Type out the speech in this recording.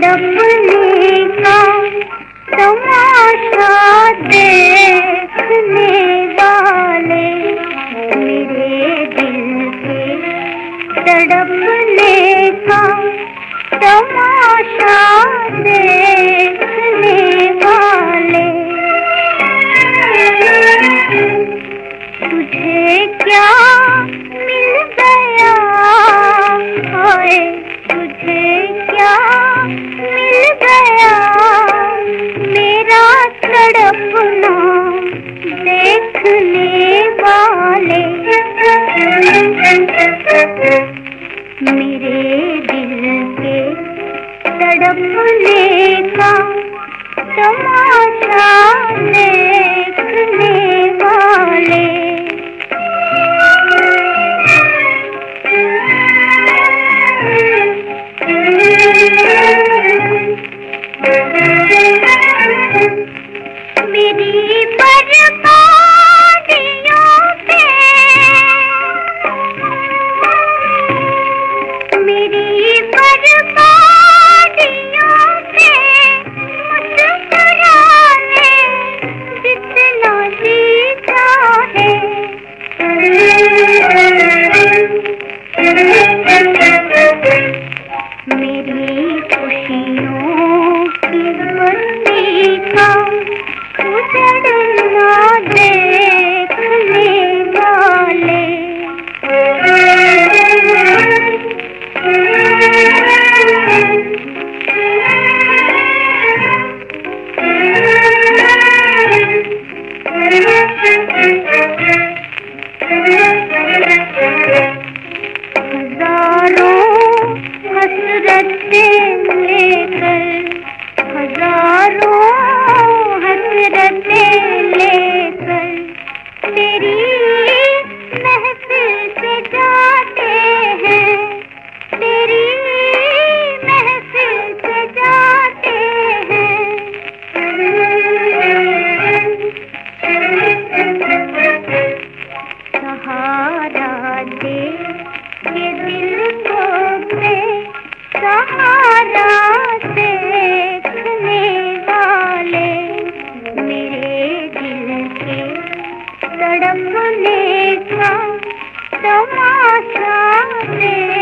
तड़पने का तमाशा देखने वाले मेरे दिल के तड़पने का तमाशा दे का तमाशा रत्न लेकर लेखा तमाशा दे